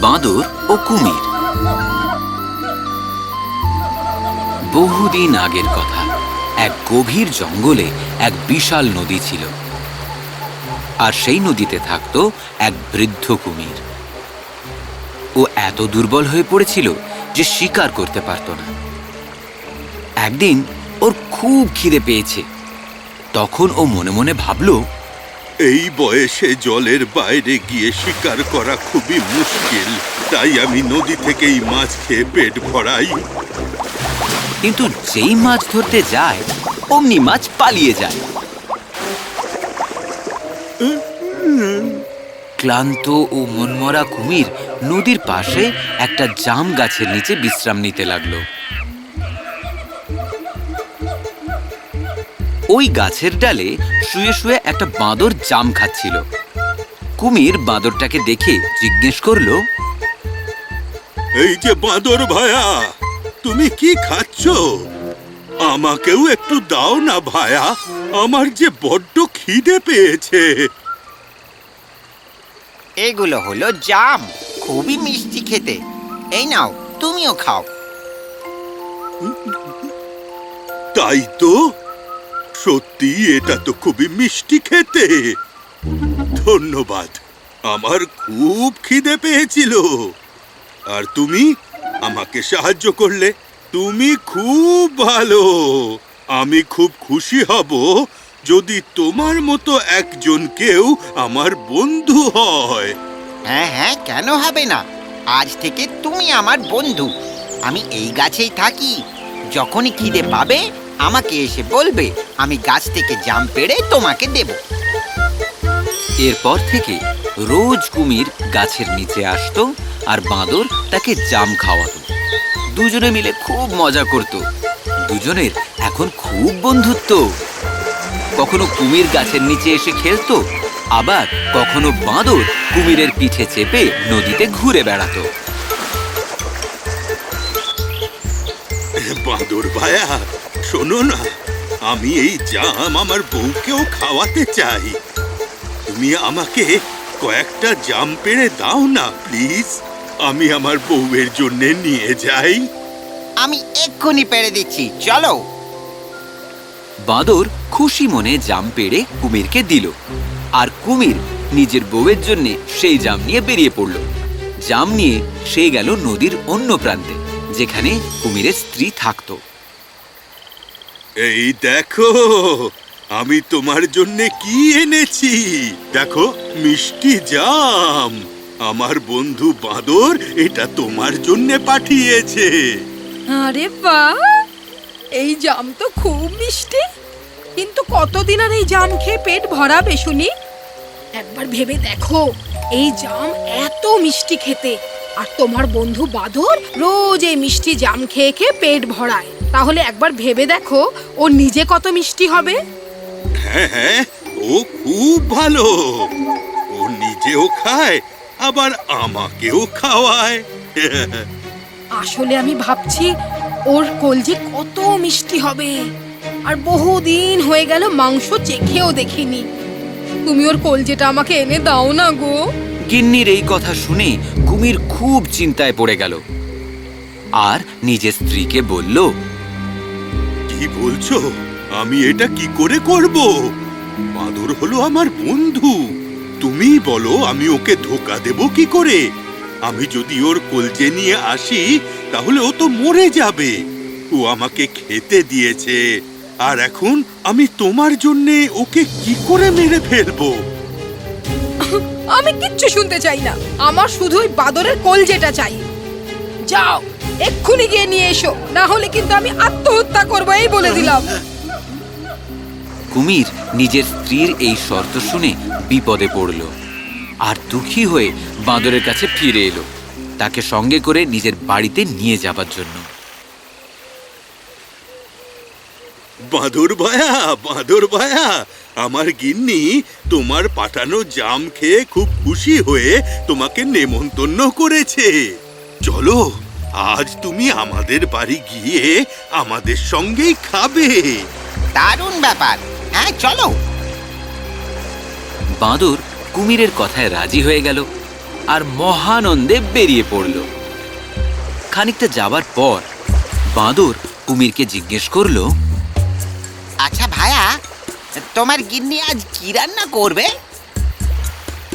বাঁদর ও কুমির। বহুদিন আগের কথা, এক গভীর জঙ্গলে এক বিশাল নদী ছিল। আর সেই নদীতে থাকতো এক বৃদ্ধ কুমির। ও এত দুর্বল হয়ে পড়েছিল যে শিকার করতে পারত না। একদিন ওর খুব খিদে পেয়েছে। তখন ও মনে মনে ভাবলো এই বয়সে জলের বাইরে গিয়ে শিকার করা খুবই মুশকিল। তাই আমি নদী থেকেই মাছ খেয়ে পেট ভরাই। কিন্তু যেই মাছ ধরতে যায় অমনি মাছ পালিয়ে যায়। ক্লান্ত ও মনমরা কুমির নদীর পাশে একটা জাম গাছের নিচে বিশ্রাম নিতে লাগল। ওই গাছের ডালে শুয়ে শুয়ে একটা বাঁদর জাম খাচ্ছিল। কুমির বাঁদরটাকে দেখে জিজ্ঞেস করল এই যে বাঁদর ভায়া তুমি কি খাচ্ছ? আমাকেও একটু দাও না ভায়া আমার যে বড্ড খিদে পেয়েছে। এগুলো হলো জাম খুবই মিষ্টি খেতে। এই নাও তুমিও খাও। তাই তো? সত্যি, এটা তো খুবই মিষ্টি খেতে। ধন্যবাদ। আমার খুব খিদে পেয়েছিল। আর তুমি আমাকে সাহায্য করলে, তুমি খুব ভালো। আমি খুব খুশি হব যদি তোমার মতো একজন কেউ আমার বন্ধু হয়। হ্যাঁ হ্যাঁ কেন হবে না? আজ থেকে তুমি আমার বন্ধু। আমি এই গাছেই থাকি। যখনই খিদে পাবে আমাকে এসে বলবে আমি গাছ থেকে জাম পেড়ে তোমাকে দেব। এরপর থেকে রোজ কুমির গাছের নিচে আসতো আর বাঁদর তাকে জাম খাওয়াতো। দুজনে মিলে খুব মজা করত। দুজনের এখন খুব বন্ধুত্ব। কখনো কুমির গাছের নিচে এসে খেলতো আবার কখনো বাঁদর কুমিরের পিঠে চেপে নদীতে ঘুরে বেড়াতো। বাঁদর ভায়া শোনো না আমি এই জাম আমার বউকেও খাওয়াতে চাই। তুমি আমাকে কয়েকটা জাম পেড়ে দাও না প্লিজ। আমি আমার বউয়ের জন্য নিয়ে যাই। আমি এক্ষুনি পেড়ে দিচ্ছি চলো। বাঁদর খুশি মনে জাম পেড়ে কুমিরকে দিল। আর কুমির নিজের বউয়ের জন্য সেই জাম নিয়ে বেরিয়ে পড়ল। জাম নিয়ে সে গেল নদীর অন্য প্রান্তে যেখানে কুমিরের স্ত্রী থাকতো। এই দেখো, আমি তোমার জন্য কি এনেছি? দেখো, মিষ্টি জাম। আমার বন্ধু বাঁদর এটা তোমার জন্য পাঠিয়েছে। আরে বা এই জাম তো খুব মিষ্টি। কিন্তু কতদিন আর এই জাম খেয়ে পেট ভরাবে শুনি? একবার ভেবে দেখো, এই জাম এত মিষ্টি খেতে। আর তোমার বন্ধু বাদর রোজ এই মিষ্টি জাম খেয়ে খেয়ে পেট ভরায়। তাহলে একবার ভেবে দেখো ও নিজে কত মিষ্টি হবে। হ্যাঁ হ্যাঁ ও খুব ভালো। ও নিজেও খায় আবার আমাকেও খাওয়ায়। আসলে আমি ভাবছি ওর কলজি কত মিষ্টি হবে। আর বহুদিন হয়ে গেল মাংস চেখেও দেখিনি। তুমি ওর কলজেটা আমাকে এনে দাও না গো। গিন্নির এই কথা শুনে কুমির খুব চিন্তায় পড়ে গেল। আর নিজের স্ত্রীকে বলল কি বলছো? আমি এটা কি করে করব? বাদর হলো আমার বন্ধু। তুমি বলো, আমি ওকে ধোকা দেব কি করে? আমি যদি ওর কলজে নিয়ে আসি, তাহলে ও তো মরে যাবে। ও আমাকে খেতে দিয়েছে। আর এখন আমি তোমার জন্য ওকে কি করে মেরে ফেলব? আমি কিচ্ছু শুনতে চাই না। আমার শুধু ওই বাদরের কলজেটা চাই। যাও। এক্ষুনি গিয়ে নিয়ে এসো। না হলে কিন্তু আমি আত্মহত্যা করব এই বলে দিলাম। কুমির নিজের স্ত্রীর এই শর্ত শুনে বিপদে পড়ল আর দুঃখী হয়ে বাঁদরের কাছে ফিরে এলো। তাকে সঙ্গে করে নিজের বাড়িতে নিয়ে যাবার জন্য। বাঁদর ভায়া বাঁদর ভায়া আমার গিন্নি তোমার পাঠানো জাম খেয়ে খুব খুশি হয়ে তোমাকে নেমন্তন্ন করেছে। চলো। আজ তুমি আমাদের বাড়ি গিয়ে আমাদের সঙ্গেই খাবে। দারুণ ব্যাপার। হ্যাঁ চলো। বাঁদর কুমিরের কথায় রাজি হয়ে গেল আর মহানন্দে বেরিয়ে পড়ল। খানিকটা যাবার পর বাঁদর কুমিরকে জিজ্ঞেস করল আচ্ছা ভায়া তোমার গিন্নি আজ কি রান্না করবে?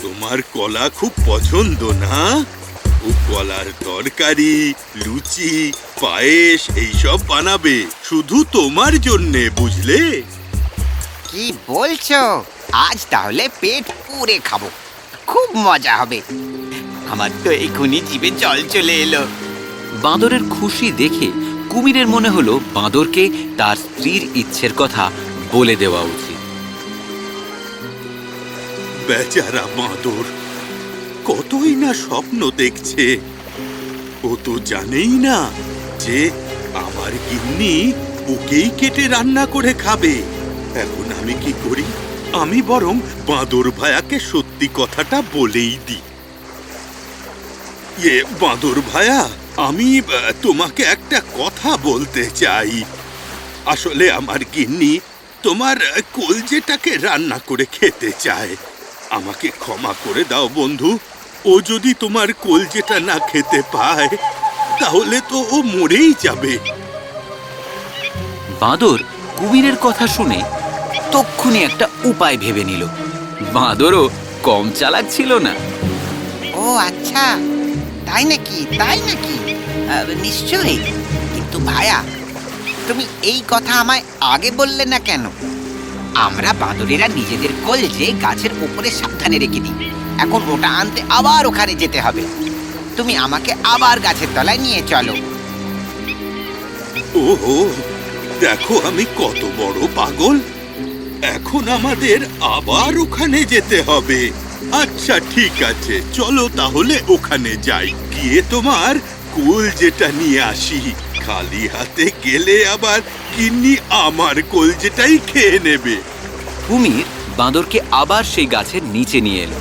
তোমার কলা খুব পছন্দ না? ও কলার তরকারি লুচি পায়েস এইসব বানাবে। শুধু তোমার জন্যে বুঝলে? কি বলছো? আজ তাহলে পেট পুরে খাব। খুব মজা হবে। আমার তো এখনই জিভে জল চলে এলো। বাঁদরের খুশি দেখে কুমিরের মনে হলো বাঁদরকে তার স্ত্রীর ইচ্ছের কথা বলে দেওয়া উচিত। বেচারা বাঁদর কতই না স্বপ্ন দেখছে। ও তো জানেই না যে আমার গিন্নি ওকেই কেটে রান্না করে খাবে। এখন আমি কি করি? আমি বরং বাঁদর ভায়াকে সত্যি কথাটা বলেই দিই। এ বাঁদর ভায়া, আমি তোমাকে একটা কথা বলতে চাই। আসলে আমার গিন্নি তোমার কলজেটাকে রান্না করে খেতে চায়, আমাকে ক্ষমা করে দাও বন্ধু। ও যদি তোমার কলজেটা না খেতে পায় তাহলে তো ও মরেই যাবে। বাঁদর কুমিরের কথা শুনে তক্ষুনি একটা উপায় ভেবে নিল। বাঁদরও কম চালাক ছিল না। ও আচ্ছা। তাই নাকি তাই নাকি? নিশ্চয়ই। কিন্তু ভায়া তুমি এই কথা আমায় আগে বললে না কেন? আমরা বাঁদরেরা নিজেদের কলজে গাছের উপরে সাবধানে রেখে দিই। এখন ওটা আনতে আবার ওখানে যেতে হবে। তুমি আমাকে আবার গাছের তলায় নিয়ে চলো। ওহো দেখো আমি কত বড় পাগল। এখন আমাদের আবার ওখানে যেতে হবে। আচ্ছা ঠিক আছে চলো তাহলে ওখানে যাই। গিয়ে তোমার কুল যেটা নিয়ে আসি। খালি হাতে গেলে আবার কিন্নি আমার কোল যেটাই খেয়ে নেবে। কুমির বাঁদরকে আবার সেই গাছের নিচে নিয়ে এলো।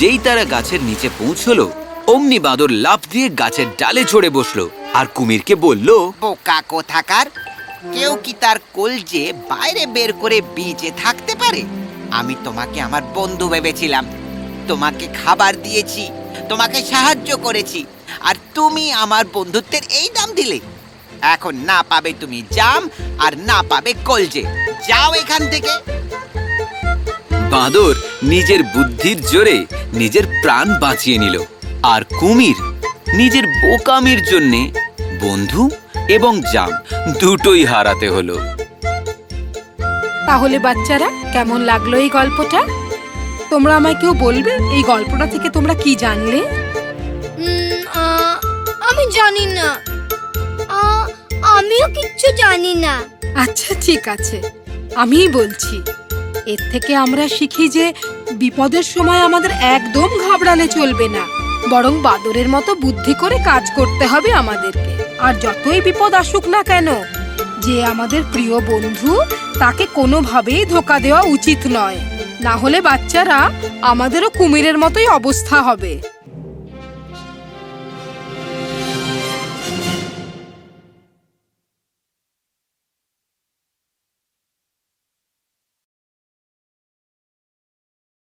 যেই তারা গাছের নিচে পৌঁছলো, অমনি বাঁদর লাফ দিয়ে গাছের ডালে চড়ে বসল আর কুমিরকে বলল, বোকা কোথাকার? কেউ কি তার কলজে বাইরে বের করে বেঁচে থাকতে পারে? আমি তোমাকে আমার বন্ধু ভেবেছিলাম। তোমাকে খাবার দিয়েছি, তোমাকে সাহায্য করেছি, আর তুমি আমার বন্ধুত্বের এই দাম দিলে। এখন না পাবে তুমি জাম আর না পাবে কলজে। যাও এখান থেকে। বাঁদর নিজের বুদ্ধির জোরে নিজের প্রাণ বাঁচিয়ে নিল। আর কুমির নিজের বোকামির জন্যে বন্ধু এবং জাম দুটোই হারাতে হলো। তাহলে বাচ্চারা কেমন লাগল এই গল্পটা? তোমরা আমায় কেউ বলবে এই গল্পটা থেকে তোমরা কি জানলে? আমি জানি না। আ, আমিও কিচ্ছু জানি না। আচ্ছা ঠিক আছে। আমিই বলছি। এর থেকে আমরা শিখি যে বিপদের সময় আমাদের একদম ঘাবড়ালে চলবে না। বরং বাদরের মতো বুদ্ধি করে কাজ করতে হবে আমাদেরকে। আর যতই বিপদ আসুক না কেন, যে আমাদের প্রিয় বন্ধু তাকে কোনোভাবেই ধোকা দেওয়া উচিত নয়। না হলে বাচ্চারা আমাদেরও কুমিরের মতোই অবস্থা হবে।